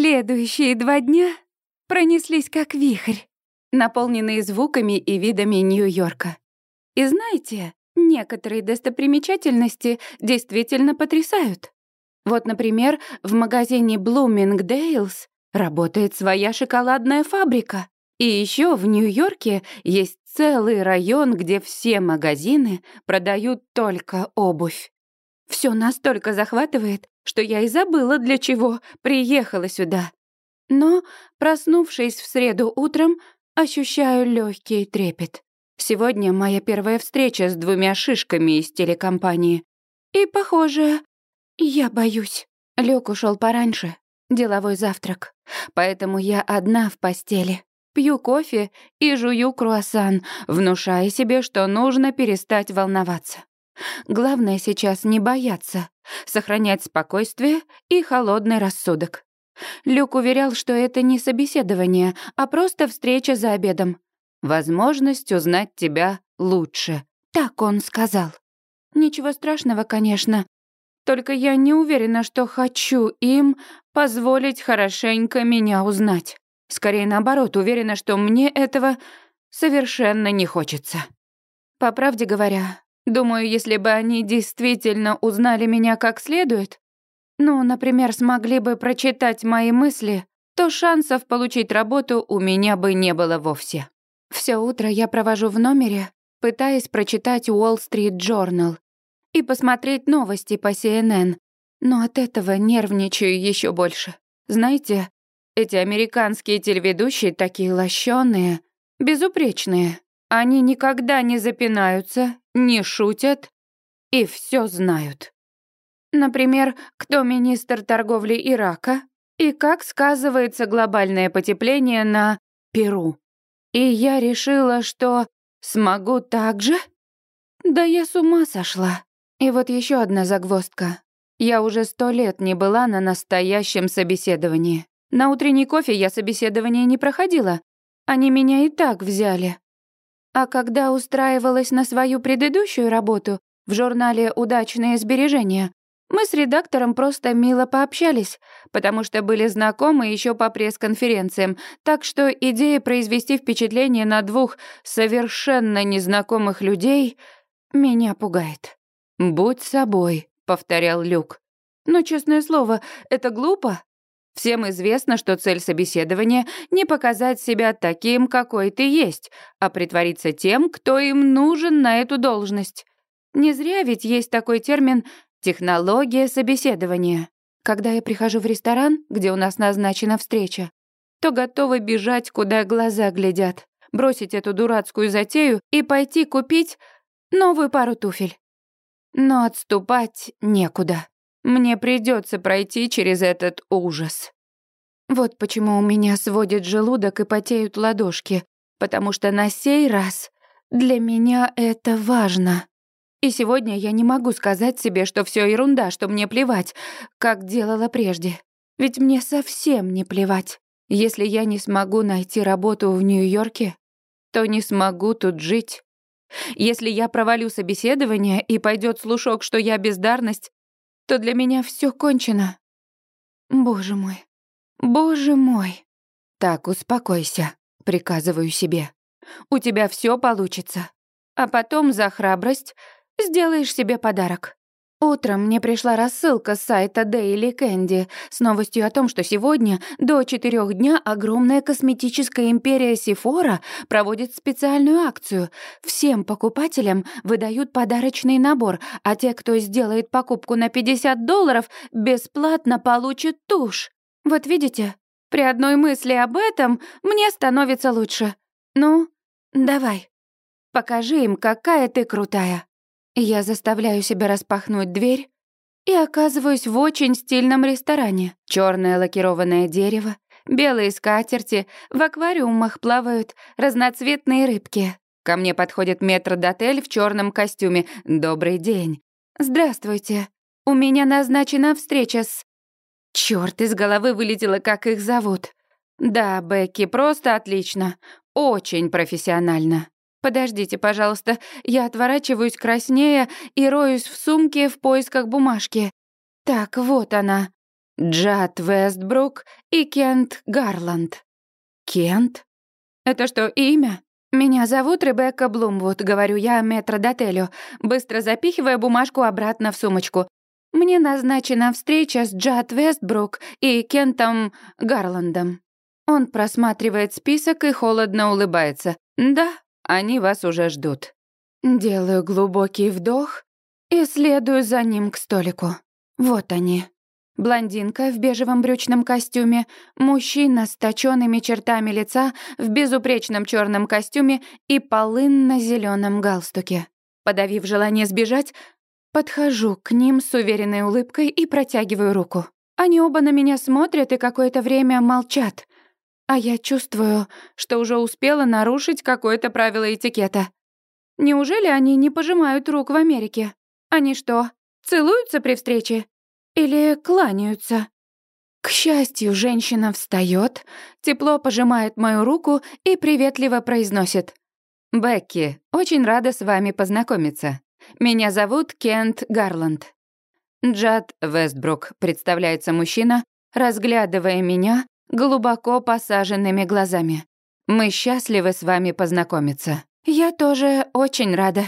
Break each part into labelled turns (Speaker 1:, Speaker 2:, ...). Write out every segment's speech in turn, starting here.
Speaker 1: Следующие два дня пронеслись как вихрь, наполненные звуками и видами Нью-Йорка. И знаете, некоторые достопримечательности действительно потрясают. Вот, например, в магазине Bloomingdale's работает своя шоколадная фабрика. И еще в Нью-Йорке есть целый район, где все магазины продают только обувь. Все настолько захватывает, что я и забыла, для чего приехала сюда. Но, проснувшись в среду утром, ощущаю легкий трепет. Сегодня моя первая встреча с двумя шишками из телекомпании. И, похоже, я боюсь. Люк ушел пораньше, деловой завтрак. Поэтому я одна в постели. Пью кофе и жую круассан, внушая себе, что нужно перестать волноваться. Главное сейчас не бояться, сохранять спокойствие и холодный рассудок. Люк уверял, что это не собеседование, а просто встреча за обедом. Возможность узнать тебя лучше. Так он сказал. Ничего страшного, конечно. Только я не уверена, что хочу им позволить хорошенько меня узнать. Скорее наоборот, уверена, что мне этого совершенно не хочется. По правде говоря, думаю, если бы они действительно узнали меня как следует, ну, например, смогли бы прочитать мои мысли, то шансов получить работу у меня бы не было вовсе. Все утро я провожу в номере, пытаясь прочитать Wall Street Journal и посмотреть новости по CNN, но от этого нервничаю еще больше. Знаете, эти американские телеведущие такие лощеные, безупречные. Они никогда не запинаются, не шутят и все знают. Например, кто министр торговли Ирака и как сказывается глобальное потепление на Перу. И я решила, что смогу так же? Да я с ума сошла. И вот еще одна загвоздка. Я уже сто лет не была на настоящем собеседовании. На утренний кофе я собеседование не проходила. Они меня и так взяли. А когда устраивалась на свою предыдущую работу в журнале «Удачные сбережения», мы с редактором просто мило пообщались, потому что были знакомы еще по пресс-конференциям, так что идея произвести впечатление на двух совершенно незнакомых людей меня пугает. «Будь собой», — повторял Люк. «Но, честное слово, это глупо. Всем известно, что цель собеседования — не показать себя таким, какой ты есть, а притвориться тем, кто им нужен на эту должность. Не зря ведь есть такой термин «технология собеседования». Когда я прихожу в ресторан, где у нас назначена встреча, то готова бежать, куда глаза глядят, бросить эту дурацкую затею и пойти купить новую пару туфель. Но отступать некуда. Мне придется пройти через этот ужас. Вот почему у меня сводит желудок и потеют ладошки, потому что на сей раз для меня это важно. И сегодня я не могу сказать себе, что все ерунда, что мне плевать, как делала прежде. Ведь мне совсем не плевать. Если я не смогу найти работу в Нью-Йорке, то не смогу тут жить. Если я провалю собеседование и пойдет слушок, что я бездарность, то для меня все кончено. Боже мой, боже мой. Так, успокойся, приказываю себе. У тебя все получится. А потом за храбрость сделаешь себе подарок. Утром мне пришла рассылка с сайта Daily Candy с новостью о том, что сегодня до четырех дня огромная косметическая империя Сифора проводит специальную акцию. Всем покупателям выдают подарочный набор, а те, кто сделает покупку на 50 долларов, бесплатно получат тушь. Вот видите, при одной мысли об этом мне становится лучше. Ну, давай, покажи им, какая ты крутая. Я заставляю себя распахнуть дверь и оказываюсь в очень стильном ресторане. Черное лакированное дерево, белые скатерти, в аквариумах плавают разноцветные рыбки. Ко мне подходит метрдотель в черном костюме. Добрый день. Здравствуйте. У меня назначена встреча с... Черт, из головы вылетело, как их зовут. Да, Бекки, просто отлично. Очень профессионально. «Подождите, пожалуйста». Я отворачиваюсь краснее и роюсь в сумке в поисках бумажки. Так, вот она. Джад Вестбрук и Кент Гарланд. Кент? Это что, имя? «Меня зовут Ребекка Блумвуд», — говорю я метродотелю, быстро запихивая бумажку обратно в сумочку. «Мне назначена встреча с Джад Вестбрук и Кентом Гарландом». Он просматривает список и холодно улыбается. «Да, они вас уже ждут». Делаю глубокий вдох и следую за ним к столику. Вот они. Блондинка в бежевом брючном костюме, мужчина с точёными чертами лица в безупречном черном костюме и полынно зеленом галстуке. Подавив желание сбежать, подхожу к ним с уверенной улыбкой и протягиваю руку. Они оба на меня смотрят и какое-то время молчат. А я чувствую, что уже успела нарушить какое-то правило этикета. Неужели они не пожимают рук в Америке? Они что, целуются при встрече? Или кланяются. К счастью, женщина встает, тепло пожимает мою руку и приветливо произносит. «Бекки, очень рада с вами познакомиться. Меня зовут Кент Гарланд». Джад Вестбрук, представляется мужчина, разглядывая меня глубоко посаженными глазами. «Мы счастливы с вами познакомиться». «Я тоже очень рада.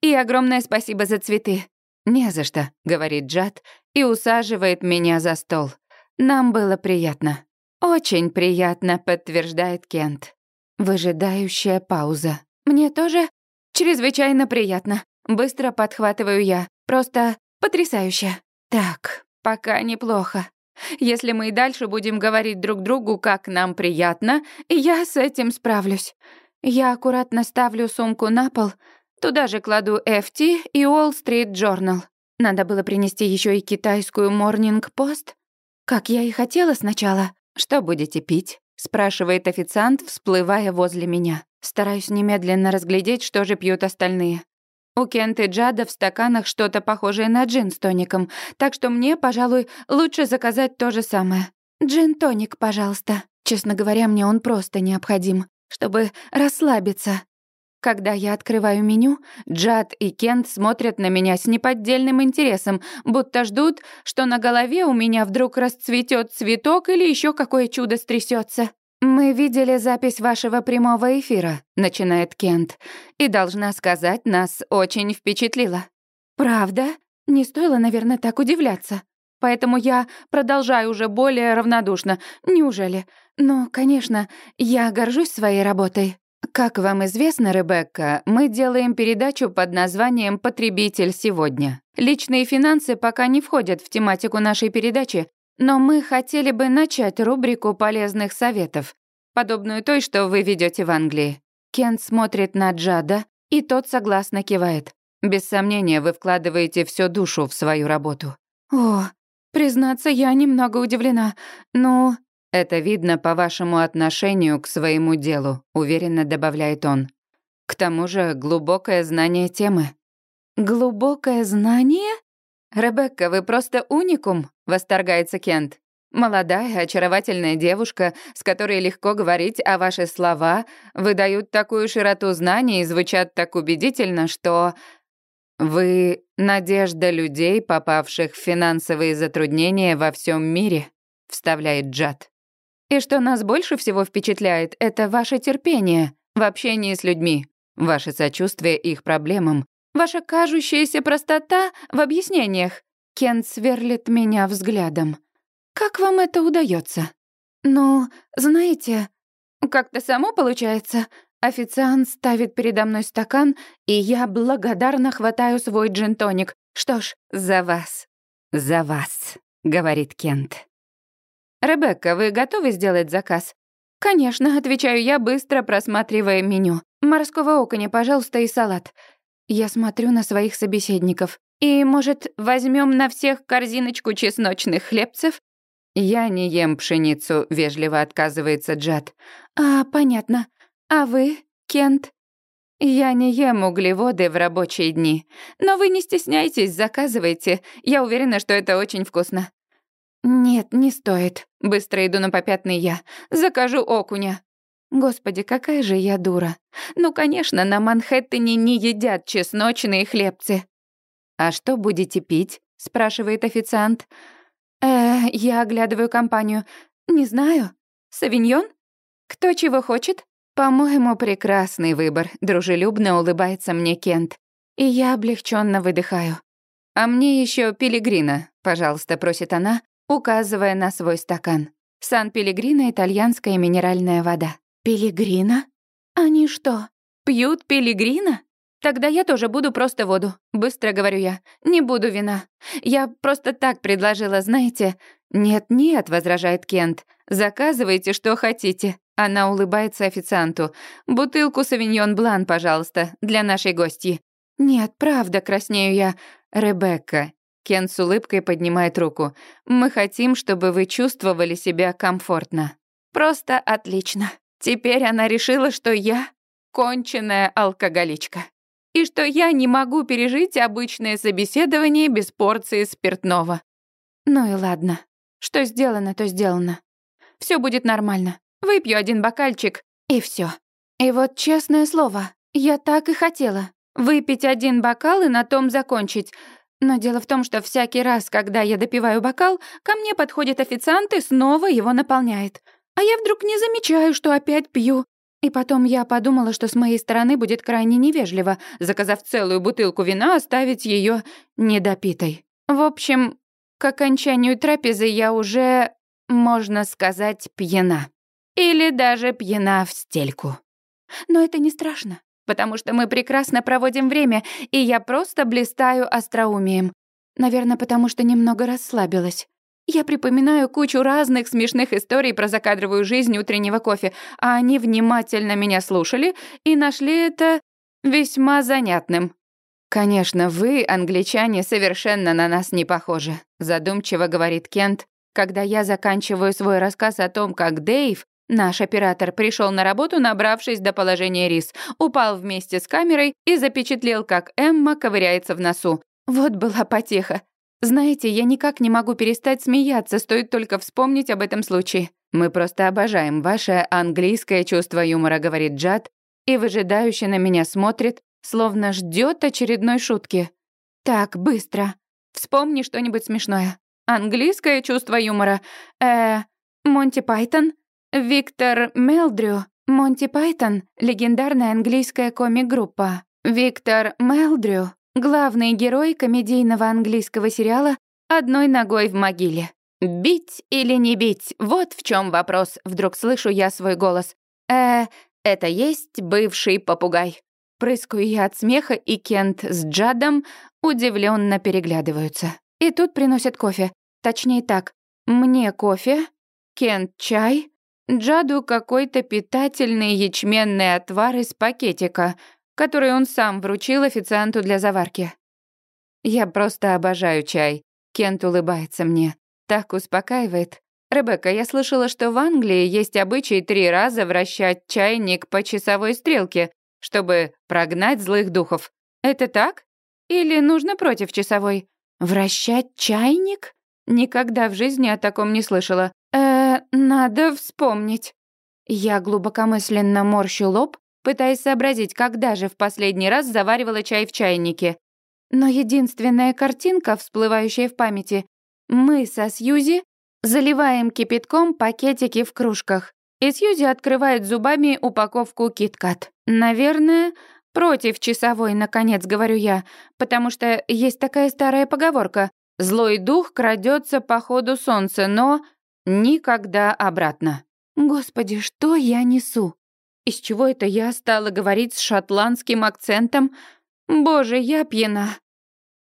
Speaker 1: И огромное спасибо за цветы. «Не за что», — говорит Джад и усаживает меня за стол. «Нам было приятно». «Очень приятно», — подтверждает Кент. Выжидающая пауза. «Мне тоже чрезвычайно приятно». Быстро подхватываю я. Просто потрясающе. Так, пока неплохо. Если мы и дальше будем говорить друг другу, как нам приятно, я с этим справлюсь. Я аккуратно ставлю сумку на пол, Туда же кладу FT и Wall Street Journal. Надо было принести еще и китайскую Morning Post. Как я и хотела сначала. Что будете пить? спрашивает официант, всплывая возле меня. Стараюсь немедленно разглядеть, что же пьют остальные. У Кента и Джада в стаканах что-то похожее на джин с тоником, так что мне, пожалуй, лучше заказать то же самое. Джин-тоник, пожалуйста. Честно говоря, мне он просто необходим, чтобы расслабиться. Когда я открываю меню, Джад и Кент смотрят на меня с неподдельным интересом, будто ждут, что на голове у меня вдруг расцветет цветок или еще какое чудо стрясется. «Мы видели запись вашего прямого эфира», — начинает Кент, «и, должна сказать, нас очень впечатлило». «Правда? Не стоило, наверное, так удивляться. Поэтому я продолжаю уже более равнодушно. Неужели? Ну, конечно, я горжусь своей работой. Как вам известно, Ребекка, мы делаем передачу под названием «Потребитель сегодня». Личные финансы пока не входят в тематику нашей передачи, но мы хотели бы начать рубрику полезных советов, подобную той, что вы ведете в Англии. Кент смотрит на Джада, и тот согласно кивает. Без сомнения, вы вкладываете всю душу в свою работу. О, признаться, я немного удивлена. Ну, «Это видно по вашему отношению к своему делу», — уверенно добавляет он. «К тому же глубокое знание темы». «Глубокое знание? Ребекка, вы просто уникум», — восторгается Кент. «Молодая, очаровательная девушка, с которой легко говорить, а ваши слова выдают такую широту знаний и звучат так убедительно, что...» «Вы — надежда людей, попавших в финансовые затруднения во всем мире», — вставляет Джад. И что нас больше всего впечатляет, это ваше терпение в общении с людьми, ваше сочувствие их проблемам, ваша кажущаяся простота в объяснениях. Кен сверлит меня взглядом. Как вам это удается? Ну, знаете, как-то само получается. Официант ставит передо мной стакан, и я благодарно хватаю свой джин-тоник. Что ж, за вас. За вас, говорит Кент. «Ребекка, вы готовы сделать заказ?» «Конечно», — отвечаю я, быстро просматривая меню. «Морского окуня, пожалуйста, и салат». Я смотрю на своих собеседников. «И, может, возьмем на всех корзиночку чесночных хлебцев?» «Я не ем пшеницу», — вежливо отказывается Джад. «А, понятно. А вы, Кент?» «Я не ем углеводы в рабочие дни. Но вы не стесняйтесь, заказывайте. Я уверена, что это очень вкусно». «Нет, не стоит». Быстро иду на попятный я. «Закажу окуня». Господи, какая же я дура. Ну, конечно, на Манхэттене не едят чесночные хлебцы. «А что будете пить?» — спрашивает официант. Э, я оглядываю компанию. Не знаю. Савиньон? Кто чего хочет? По-моему, прекрасный выбор, дружелюбно улыбается мне Кент. И я облегченно выдыхаю. А мне еще пилигрина, пожалуйста, просит она, указывая на свой стакан. Сан-Пелегрино итальянская минеральная вода. Пилигрина? Они что, пьют пилигрина? Тогда я тоже буду просто воду. Быстро говорю я. Не буду вина. Я просто так предложила, знаете. Нет-нет, возражает Кент. Заказывайте, что хотите. Она улыбается официанту. Бутылку савиньон блан, пожалуйста, для нашей гости. Нет, правда, краснею я. Ребекка. Кент с улыбкой поднимает руку. Мы хотим, чтобы вы чувствовали себя комфортно. Просто отлично. Теперь она решила, что я конченая алкоголичка и что я не могу пережить обычное собеседование без порции спиртного. Ну и ладно. Что сделано, то сделано. Все будет нормально. Выпью один бокальчик, и все. И вот честное слово, я так и хотела. Выпить один бокал и на том закончить. Но дело в том, что всякий раз, когда я допиваю бокал, ко мне подходит официант и снова его наполняет. А я вдруг не замечаю, что опять пью. И потом я подумала, что с моей стороны будет крайне невежливо, заказав целую бутылку вина, оставить ее недопитой. В общем, к окончанию трапезы я уже, можно сказать, пьяна. Или даже пьяна в стельку. Но это не страшно, потому что мы прекрасно проводим время, и я просто блистаю остроумием. Наверное, потому что немного расслабилась. Я припоминаю кучу разных смешных историй про закадровую жизнь утреннего кофе, а они внимательно меня слушали и нашли это весьма занятным. «Конечно, вы, англичане, совершенно на нас не похожи», задумчиво говорит Кент, когда я заканчиваю свой рассказ о том, как Дэйв, наш оператор, пришел на работу, набравшись до положения рис, упал вместе с камерой и запечатлел, как Эмма ковыряется в носу. Вот была потеха. Знаете, я никак не могу перестать смеяться, стоит только вспомнить об этом случае. Мы просто обожаем ваше английское чувство юмора, говорит Джад, и выжидающе на меня смотрит, словно ждет очередной шутки. Так, быстро. Вспомни что-нибудь смешное. Английское чувство юмора. Э, Монти Пайтон, Виктор Мелдрю. Монти Пайтон — легендарная английская комик-группа. Виктор Мелдрю Главный герой комедийного английского сериала «Одной ногой в могиле». «Бить или не бить? Вот в чем вопрос», — вдруг слышу я свой голос. «Э, это есть бывший попугай». Прыскаю я от смеха, и Кент с Джадом удивленно переглядываются. И тут приносят кофе. Точнее так, мне кофе, Кент чай, Джаду какой-то питательный ячменный отвар из пакетика — который он сам вручил официанту для заварки. Я просто обожаю чай. Кент улыбается мне. Так успокаивает. Ребекка, я слышала, что в Англии есть обычай три раза вращать чайник по часовой стрелке, чтобы прогнать злых духов. Это так? Или нужно против часовой? Вращать чайник? Никогда в жизни о таком не слышала. Э, надо вспомнить. Я глубокомысленно морщу лоб, пытаясь сообразить, когда же в последний раз заваривала чай в чайнике. Но единственная картинка, всплывающая в памяти, мы со Сьюзи заливаем кипятком пакетики в кружках, и Сьюзи открывает зубами упаковку киткат. Наверное, против часовой, наконец, говорю я, потому что есть такая старая поговорка «Злой дух крадется по ходу солнца, но никогда обратно». Господи, что я несу? Из чего это я стала говорить с шотландским акцентом? Боже, я пьяна.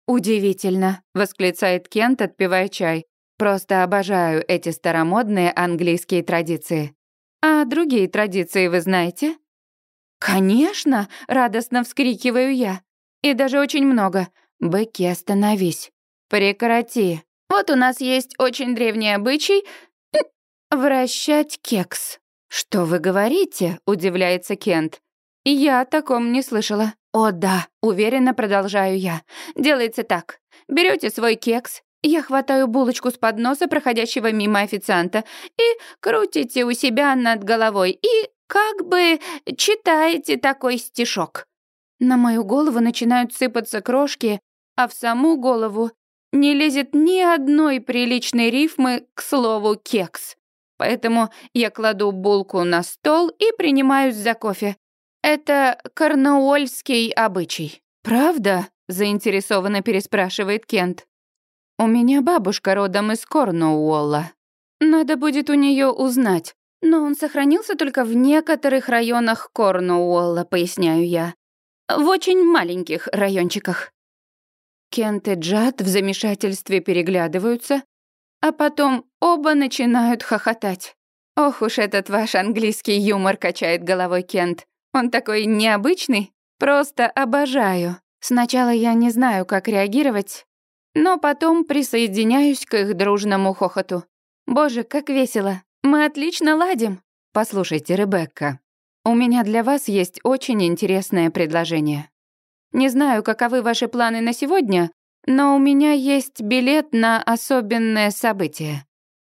Speaker 1: Удивительно, восклицает Кент, отпивая чай. Просто обожаю эти старомодные английские традиции. А другие традиции вы знаете? Конечно, радостно вскрикиваю я. И даже очень много. Бекки, остановись. Прекрати. Вот у нас есть очень древний обычай вращать кекс. «Что вы говорите?» — удивляется Кент. «Я о таком не слышала». «О да», — уверенно продолжаю я. «Делается так. Берете свой кекс, я хватаю булочку с подноса проходящего мимо официанта и крутите у себя над головой и как бы читаете такой стишок. На мою голову начинают сыпаться крошки, а в саму голову не лезет ни одной приличной рифмы к слову «кекс». Поэтому я кладу булку на стол и принимаюсь за кофе. Это корнуольский обычай. «Правда?» — заинтересованно переспрашивает Кент. «У меня бабушка родом из Корнуолла. Надо будет у нее узнать. Но он сохранился только в некоторых районах Корнуолла, поясняю я. В очень маленьких райончиках». Кент и Джад в замешательстве переглядываются, а потом оба начинают хохотать. «Ох уж этот ваш английский юмор», — качает головой Кент. «Он такой необычный, просто обожаю. Сначала я не знаю, как реагировать, но потом присоединяюсь к их дружному хохоту. Боже, как весело. Мы отлично ладим. Послушайте, Ребекка, у меня для вас есть очень интересное предложение. Не знаю, каковы ваши планы на сегодня, но у меня есть билет на особенное событие.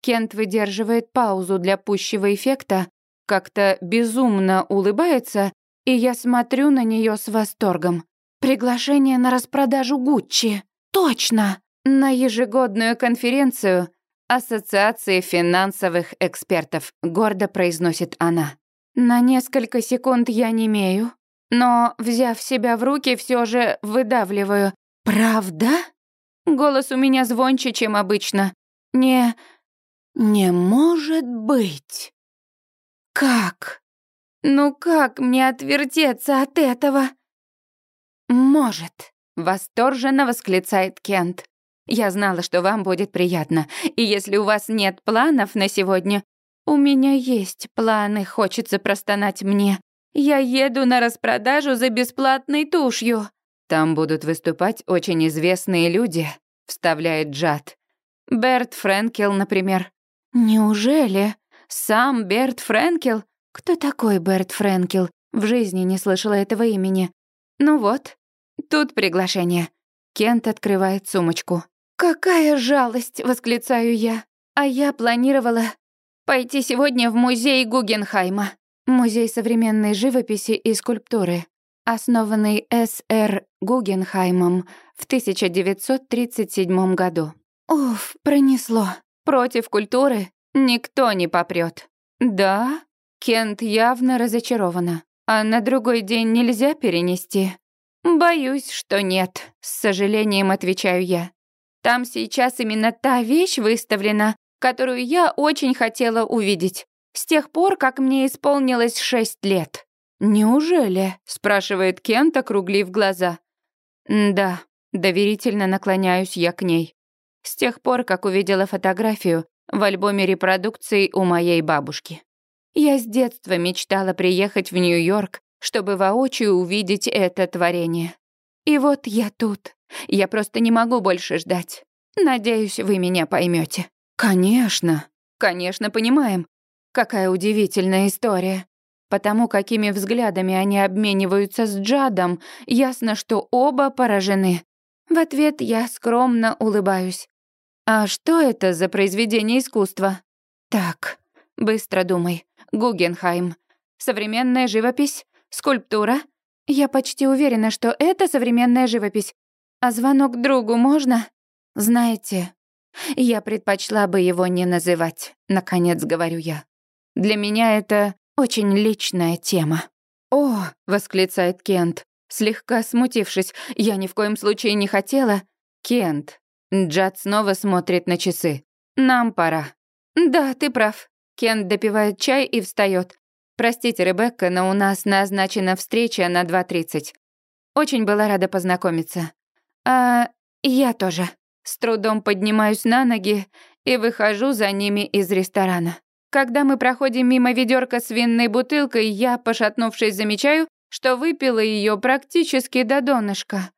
Speaker 1: Кент выдерживает паузу для пущего эффекта, как-то безумно улыбается, и я смотрю на нее с восторгом. Приглашение на распродажу Гуччи. Точно! На ежегодную конференцию Ассоциации финансовых экспертов, гордо произносит она. На несколько секунд я не имею, но, взяв себя в руки, все же выдавливаю. «Правда?» Голос у меня звонче, чем обычно. «Не... не может быть!» «Как? Ну как мне отвертеться от этого?» «Может», — восторженно восклицает Кент. «Я знала, что вам будет приятно, и если у вас нет планов на сегодня...» «У меня есть планы, хочется простонать мне. Я еду на распродажу за бесплатной тушью». Там будут выступать очень известные люди, вставляет Джад. Берт Френкел, например. Неужели? Сам Берт Френкел? Кто такой Берт Френкел? В жизни не слышала этого имени. Ну вот, тут приглашение. Кент открывает сумочку. «Какая жалость!» — восклицаю я. А я планировала пойти сегодня в музей Гугенхайма. Музей современной живописи и скульптуры основанный С.Р. Гугенхаймом в 1937 году. Уф, пронесло. Против культуры никто не попрет. Да, Кент явно разочарована. А на другой день нельзя перенести? Боюсь, что нет, с сожалением отвечаю я. Там сейчас именно та вещь выставлена, которую я очень хотела увидеть. С тех пор, как мне исполнилось шесть лет. «Неужели?» — спрашивает Кент, округлив глаза. «Да», — доверительно наклоняюсь я к ней. С тех пор, как увидела фотографию в альбоме репродукций у моей бабушки. Я с детства мечтала приехать в Нью-Йорк, чтобы воочию увидеть это творение. И вот я тут. Я просто не могу больше ждать. Надеюсь, вы меня поймете. Конечно, конечно, понимаем. Какая удивительная история. Потому какими взглядами они обмениваются с Джадом, ясно, что оба поражены. В ответ я скромно улыбаюсь. А что это за произведение искусства? Так, быстро думай. Гугенхайм. Современная живопись? Скульптура? Я почти уверена, что это современная живопись. А звонок другу можно? Знаете, я предпочла бы его не называть, наконец говорю я. Для меня это очень личная тема». «О!» — восклицает Кент, слегка смутившись. «Я ни в коем случае не хотела...» «Кент». Джад снова смотрит на часы. «Нам пора». «Да, ты прав». Кент допивает чай и встает. «Простите, Ребекка, но у нас назначена встреча на 2.30. Очень была рада познакомиться». «А я тоже». С трудом поднимаюсь на ноги и выхожу за ними из ресторана. Когда мы проходим мимо ведерка с винной бутылкой, я, пошатнувшись, замечаю, что выпила ее практически до донышка.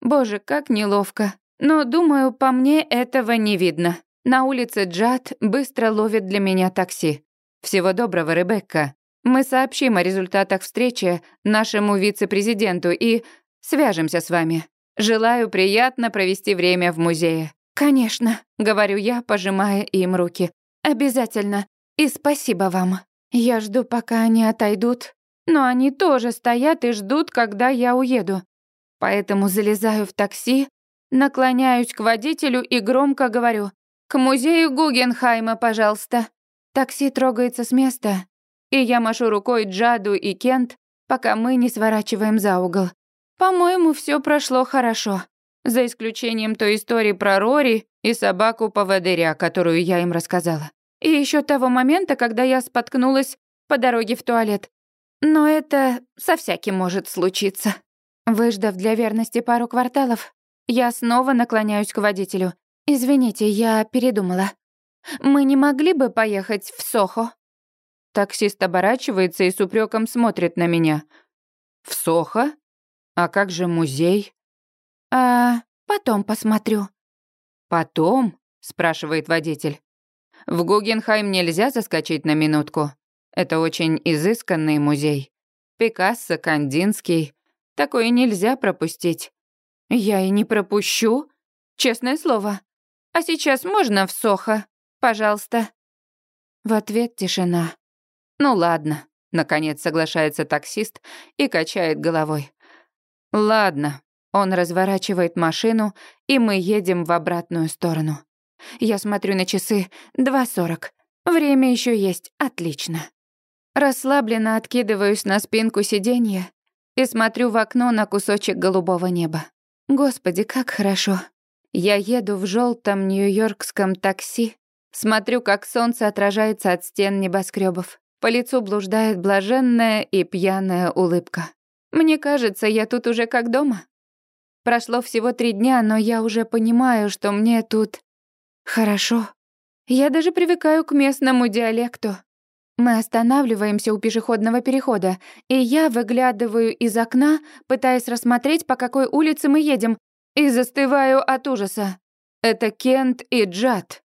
Speaker 1: Боже, как неловко. Но, думаю, по мне этого не видно. На улице Джад быстро ловит для меня такси. Всего доброго, Ребекка. Мы сообщим о результатах встречи нашему вице-президенту и свяжемся с вами. Желаю приятно провести время в музее. Конечно, говорю я, пожимая им руки. Обязательно. И спасибо вам. Я жду, пока они отойдут, но они тоже стоят и ждут, когда я уеду. Поэтому залезаю в такси, Наклоняюсь к водителю и громко говорю «К музею Гугенхайма, пожалуйста». Такси трогается с места, и я машу рукой Джаду и Кент, пока мы не сворачиваем за угол. По-моему, все прошло хорошо, за исключением той истории про Рори и собаку-поводыря, которую я им рассказала. И еще того момента, когда я споткнулась по дороге в туалет. Но это со всяким может случиться. Выждав для верности пару кварталов, я снова наклоняюсь к водителю. «Извините, я передумала. Мы не могли бы поехать в Сохо?»
Speaker 2: Таксист оборачивается и с упреком смотрит на меня. «В Сохо? А как же музей?»
Speaker 1: «А потом посмотрю».
Speaker 2: «Потом?» — спрашивает водитель. «В Гугенхайм нельзя заскочить на минутку. Это очень изысканный музей. Пикассо, Кандинский. Такое нельзя пропустить».
Speaker 1: «Я и не пропущу, честное слово. А сейчас можно в Сохо, пожалуйста?» В ответ тишина.
Speaker 2: «Ну ладно», — наконец соглашается таксист и качает головой. «Ладно». Он разворачивает машину, и мы едем в обратную сторону.
Speaker 1: Я смотрю на часы. Два сорок. Время еще есть. Отлично. Расслабленно откидываюсь на спинку сиденья и смотрю в окно на кусочек голубого неба. Господи, как хорошо. Я еду в желтом нью-йоркском такси, смотрю, как солнце отражается от стен небоскребов. По лицу блуждает блаженная и пьяная улыбка. Мне кажется, я тут уже как дома. Прошло всего три дня, но я уже понимаю, что мне тут хорошо. Я даже привыкаю к местному диалекту. Мы останавливаемся у пешеходного перехода, и я выглядываю из окна, пытаясь рассмотреть, по какой улице мы едем, и застываю от ужаса. Это Кент и Джад.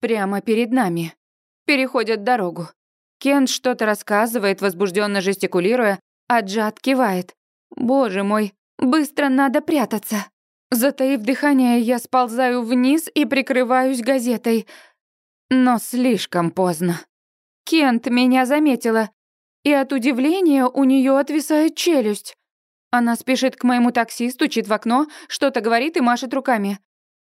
Speaker 1: Прямо перед нами. Переходят дорогу. Кент что-то рассказывает, возбужденно жестикулируя, а Джад кивает. Боже мой, быстро надо прятаться. Затаив дыхание, я сползаю вниз и прикрываюсь газетой. Но слишком поздно. Кент меня заметила, и от удивления у нее отвисает челюсть. Она спешит к моему такси, стучит в окно, что-то говорит и машет руками.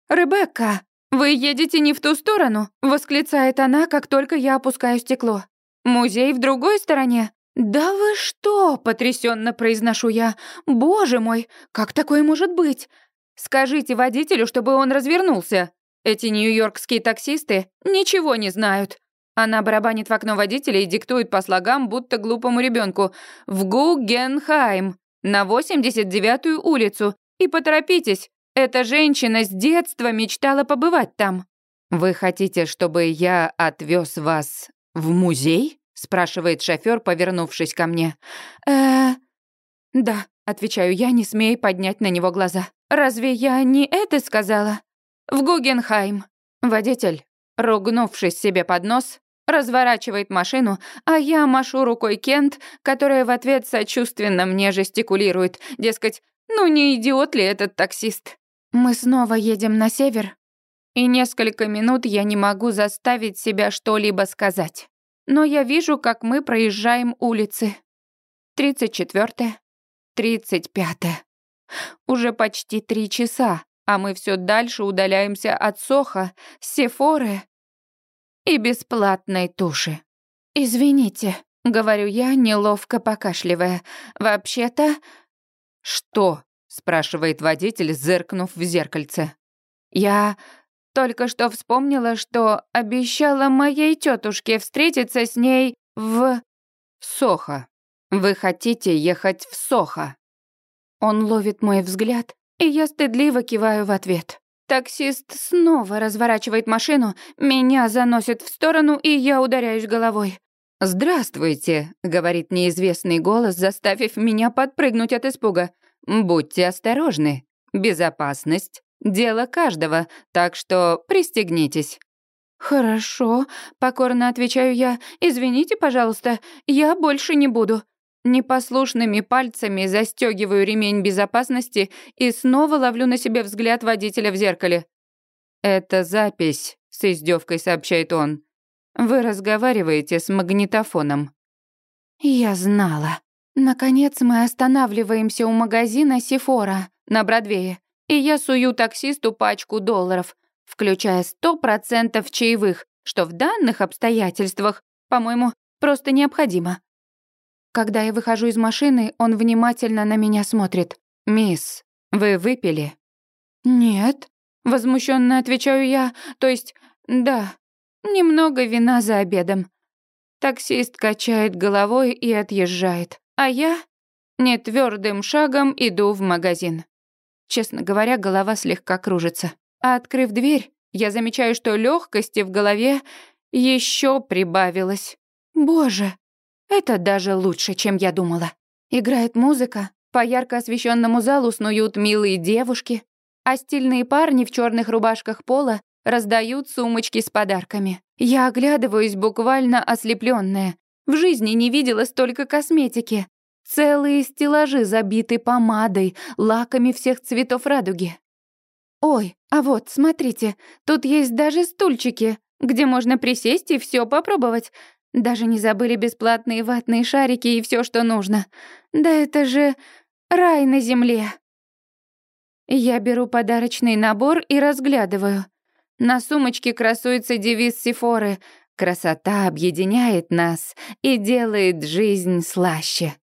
Speaker 1: «Ребекка, вы едете не в ту сторону», — восклицает она, как только я опускаю стекло. Музей в другой стороне. Да вы что? потрясенно произношу я. Боже мой, как такое может быть? Скажите водителю, чтобы он развернулся. Эти нью-йоркские таксисты ничего не знают. Она барабанит в окно водителя и диктует по слогам, будто глупому ребенку. В Гугенхайм, на 89-ю улицу. И поторопитесь, эта женщина с детства мечтала побывать там.
Speaker 2: Вы хотите, чтобы я отвез вас «В музей?» — спрашивает шофёр, повернувшись ко мне.
Speaker 1: э «Да», — отвечаю я, не смея поднять на него глаза. «Разве я не это сказала?» «В Гугенхайм». Водитель, ругнувшись себе под нос, разворачивает машину, а я машу рукой Кент, которая в ответ сочувственно мне жестикулирует, дескать, ну не идиот ли этот таксист? Мы снова едем на север, и несколько минут я не могу заставить себя что-либо сказать. Но я вижу, как мы проезжаем улицы. 34-я, 35-я. Уже почти три часа, а мы все дальше удаляемся от Соха, Сефоры и бесплатной туши. «Извините», — говорю я, неловко покашливая. «Вообще-то...»
Speaker 2: «Что?» — спрашивает водитель, зыркнув в зеркальце.
Speaker 1: «Я только что вспомнила, что обещала моей тетушке встретиться с ней в...
Speaker 2: Сохо. Вы хотите ехать в Сохо?
Speaker 1: Он ловит мой взгляд, и я стыдливо киваю в ответ. Таксист снова разворачивает машину, меня заносит в сторону, и я ударяюсь головой.
Speaker 2: «Здравствуйте», — говорит неизвестный голос, заставив меня подпрыгнуть от испуга. «Будьте осторожны. Безопасность Дело каждого, так что пристегнитесь».
Speaker 1: «Хорошо», — покорно отвечаю я. «Извините, пожалуйста, я больше не буду». Непослушными пальцами застегиваю ремень безопасности и снова ловлю на себе взгляд водителя в зеркале.
Speaker 2: «Это запись», — с издевкой сообщает он. «Вы разговариваете с магнитофоном».
Speaker 1: Я знала. Наконец мы останавливаемся у магазина Сифора на Бродвее и я сую таксисту пачку долларов, включая сто процентов чаевых, что в данных обстоятельствах, по-моему, просто необходимо. Когда я выхожу из машины, он внимательно на меня смотрит.
Speaker 2: «Мисс, вы выпили?»
Speaker 1: «Нет», — возмущенно отвечаю я, то есть, да, немного вина за обедом. Таксист качает головой и отъезжает, а я нетвёрдым шагом иду в магазин. Честно говоря, голова слегка кружится. А открыв дверь, я замечаю, что легкости в голове еще прибавилось. Боже, это даже лучше, чем я думала. Играет музыка, по ярко освещенному залу снуют милые девушки, а стильные парни в черных рубашках пола раздают сумочки с подарками. Я оглядываюсь буквально ослепленная. В жизни не видела столько косметики. Целые стеллажи забиты помадой, лаками всех цветов радуги. Ой, а вот, смотрите, тут есть даже стульчики, где можно присесть и все попробовать. Даже не забыли бесплатные ватные шарики и все, что нужно. Да это же рай на земле. Я беру подарочный набор и разглядываю. На сумочке красуется девиз Сифоры «Красота объединяет нас и делает жизнь слаще».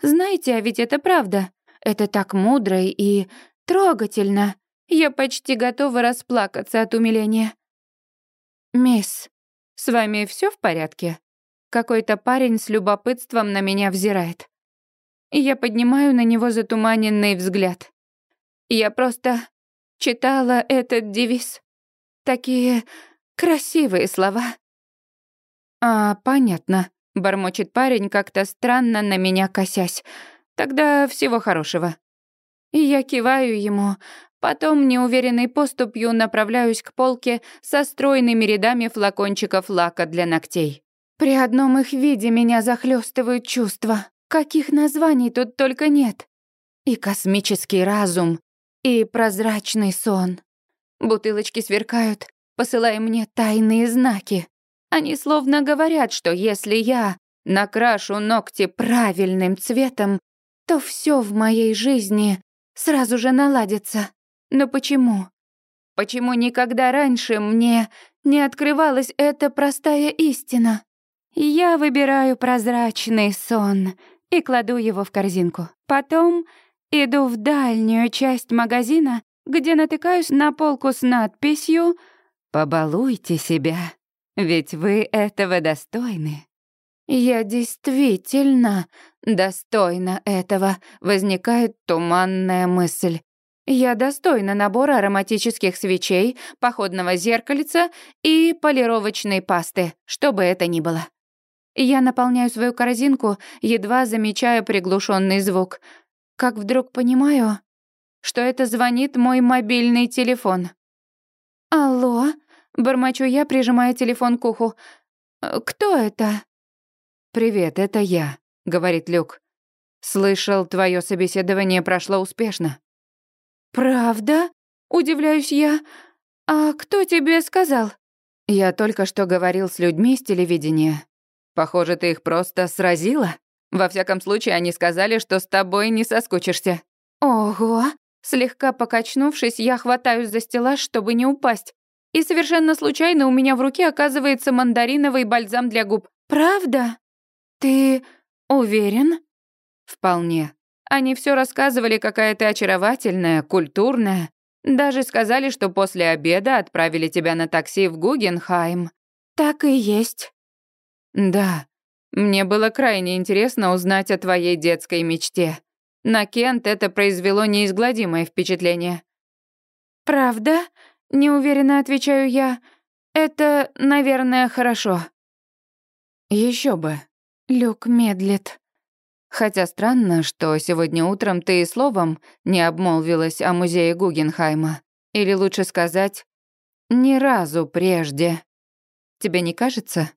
Speaker 1: Знаете, а ведь это правда. Это так мудро и трогательно. Я почти готова расплакаться от умиления. «Мисс, с вами все в порядке?» Какой-то парень с любопытством на меня взирает. Я поднимаю на него затуманенный взгляд. Я просто читала этот девиз. Такие красивые слова. А, понятно, бормочет парень как-то странно на меня косясь. Тогда всего хорошего. И я киваю ему, потом неуверенной поступью направляюсь к полке со стройными рядами флакончиков лака для ногтей. При одном их виде меня захлестывают чувства. Каких названий тут только нет. И космический разум, и прозрачный сон. Бутылочки сверкают, посылая мне тайные знаки. Они словно говорят, что если я накрашу ногти правильным цветом, то все в моей жизни сразу же наладится. Но почему? Почему никогда раньше мне не открывалась эта простая истина? Я выбираю прозрачный сон и кладу его в корзинку. Потом иду в дальнюю часть магазина, где натыкаюсь на полку с надписью «Побалуйте себя, ведь вы этого достойны». Я действительно достойна этого, возникает туманная мысль. Я достойна набора ароматических свечей, походного зеркальца и полировочной пасты, что бы это ни было. Я наполняю свою корзинку, едва замечая приглушенный звук. Как вдруг понимаю, что это звонит мой мобильный телефон. «Алло?» — бормочу я, прижимая телефон к уху. «Э, «Кто это?»
Speaker 2: «Привет, это я», — говорит Люк. «Слышал, твое собеседование прошло успешно».
Speaker 1: «Правда?» — удивляюсь я. «А кто тебе сказал?»
Speaker 2: «Я только что говорил с людьми с телевидения. Похоже, ты их просто сразила. Во всяком случае, они сказали, что с тобой не соскучишься».
Speaker 1: «Ого!» Слегка покачнувшись, я хватаюсь за стеллаж, чтобы не упасть. И совершенно случайно у меня в руке оказывается мандариновый бальзам для губ. «Правда? Ты уверен?»
Speaker 2: «Вполне.
Speaker 1: Они все рассказывали, какая ты очаровательная, культурная. Даже сказали, что после обеда отправили тебя на такси в Гугенхайм. Так и есть.
Speaker 2: Да, мне было крайне интересно узнать о твоей детской мечте. На Кент это произвело неизгладимое впечатление.
Speaker 1: Правда? Неуверенно отвечаю я. Это, наверное, хорошо.
Speaker 2: Еще бы.
Speaker 1: Люк медлит.
Speaker 2: Хотя странно, что сегодня утром ты и словом не обмолвилась о музее Гугенхайма. Или лучше сказать, ни разу прежде. Тебе не кажется?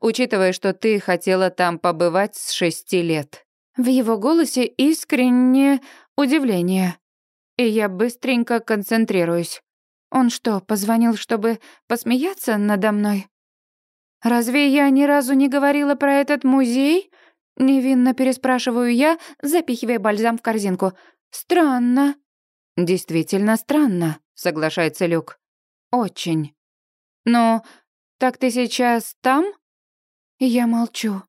Speaker 2: Учитывая, что ты хотела там побывать с шести лет».
Speaker 1: В его голосе искреннее удивление. И я быстренько концентрируюсь. Он что, позвонил, чтобы посмеяться надо мной? Разве я ни разу не говорила про этот музей? Невинно переспрашиваю я, запихивая бальзам в корзинку. Странно.
Speaker 2: Действительно странно, соглашается Люк. Очень. Но так ты сейчас там? Я молчу.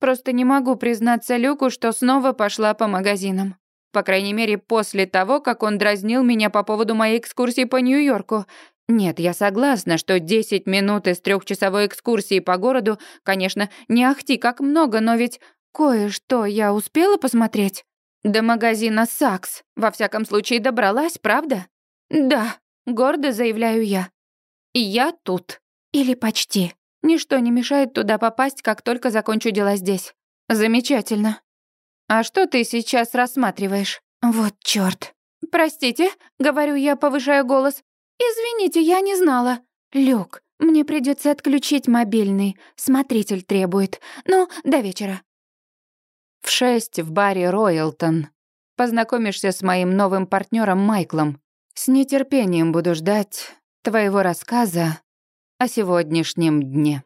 Speaker 2: Просто не могу признаться Люку, что снова пошла по магазинам. По крайней мере, после того, как он дразнил меня по поводу моей экскурсии по Нью-Йорку. Нет, я согласна, что 10 минут из трехчасовой экскурсии по городу, конечно, не ахти как много, но ведь кое-что я успела посмотреть. До магазина «Сакс». Во всяком случае, добралась, правда? Да, гордо заявляю я. Я тут. Или почти. Ничто не мешает туда попасть, как только закончу дела здесь. Замечательно. А что ты сейчас рассматриваешь? Вот чёрт. Простите, говорю я, повышая голос. Извините, я не знала. Люк, мне придется отключить мобильный. Смотритель требует. Ну, до вечера. В шесть в баре Роялтон. Познакомишься с моим новым партнером Майклом. С нетерпением буду ждать твоего рассказа о сегодняшнем дне.